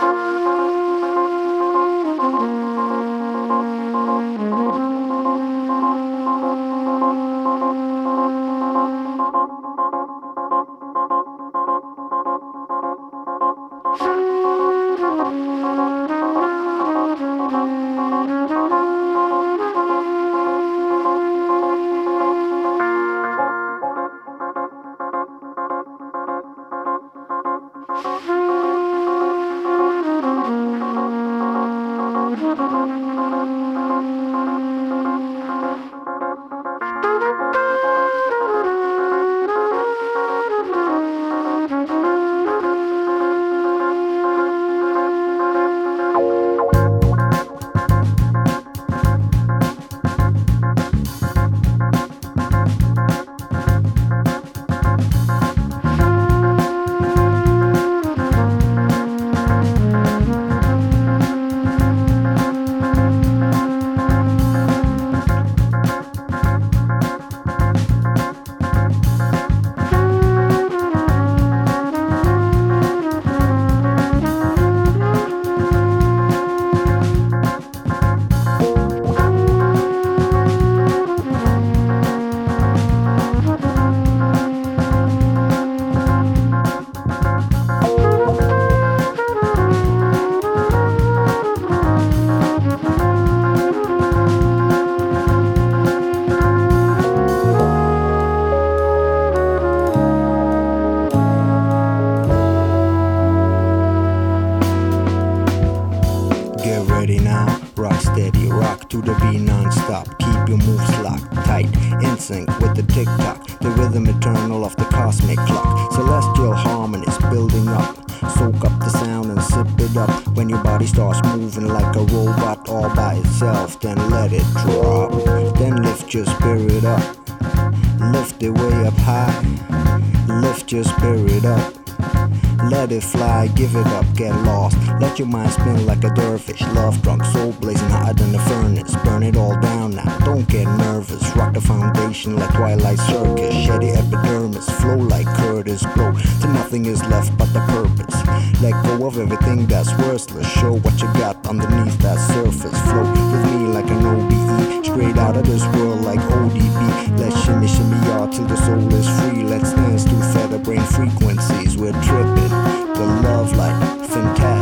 Música steady, rock to the beat non-stop. Keep your moves locked tight, in sync with the tick-tock, the rhythm eternal of the cosmic clock. Celestial harmonies building up, soak up the sound and sip it up. When your body starts moving like a robot all by itself, then let it drop. Then lift your spirit up, lift it way up high, lift your spirit up. Let it fly, give it up, get lost. Let your mind spin like a dervish. Love drunk, soul blazing hotter than the furnace. Burn it all down nervous. Rock the foundation like Twilight Circus. Shady epidermis, flow like Kurtis Blow. Till nothing is left but the purpose. Let go of everything that's worthless. Show what you got underneath that surface. Float with me like an OBE. Straight out of this world like ODB. Let's shimmy, shimmy, y'all till the soul is free. Let's dance to feather brain frequencies. We're tripping. The love light, fantastic.